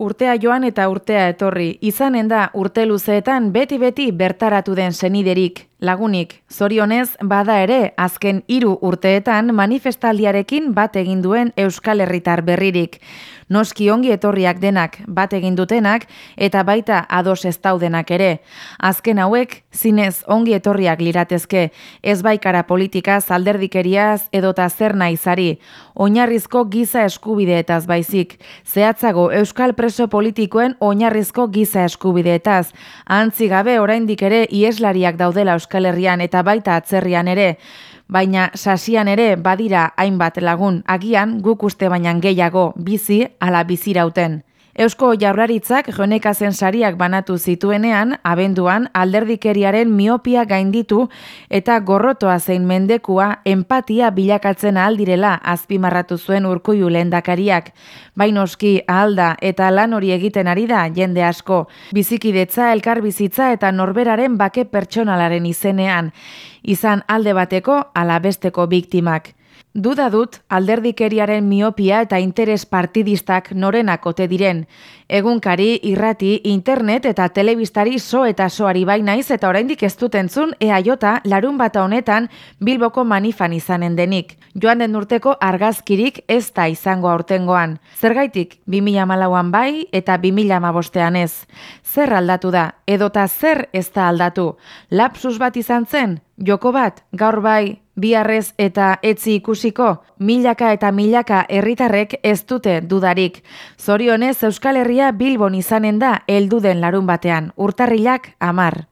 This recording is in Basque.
Urtea joan eta urtea etorri, izanen da urte luzeetan beti-beti bertaratu den seniderik, lagunik. Zorionez, bada ere, azken hiru urteetan manifestaldiarekin bat egin duen Euskal Herritar berririk. Noski ongi etorriak denak, bat egin dutenak, eta baita ados ez daudenak ere. Azken hauek, zinez ongi etorriak liratezke, ez baikara politika zalderdikeriaz edota zer naizari. Oinarrizko giza eskubideetaz baizik. Zehatzago Euskal preso politikoen oinarrizko giza eskubideetaz. Antzi gabe oraindik ere ieslariak daudela Euskal Herrian eta baita atzerrian ere baina sasian ere badira hainbat lagun agian guk uste baina gehiago bizi ala bizirauten. Eusko Jaurlaritzak jonekazen sariak banatu zituenean, abenduan alderdikeriaren miopia gainditu eta gorrotoa zein mendekua empatia bilakatzen aldirela azpimarratu zuen urkuiu lehendakariak. Bainoski ahalda eta lan hori egiten ari da jende asko, bizikidetza, elkar bizitza eta norberaren bake pertsonalaren izenean, izan alde bateko ala besteko biktimak. Duda dut alderdikeriaren miopia eta interes partidistak norenak ote diren. Egunkari, irrati, internet eta telebistari so eta soari bainaiz eta oraindik ez dut entzun jota larun bata honetan bilboko manifan izanen denik. Joan den urteko argazkirik ez da izango aurtengoan. Zergaitik, 2000 malauan bai eta 2000 amabostean ez. Zer aldatu da, edota zer ez da aldatu. Lapsus bat izan zen, joko bat, gaur bai, biharrez eta etzi ikusiko, milaka eta milaka herritarrek ez dute dudarik. Zorionez Euskal Herria Bilbon izanen da helduden larun batean, urtarrilak amar.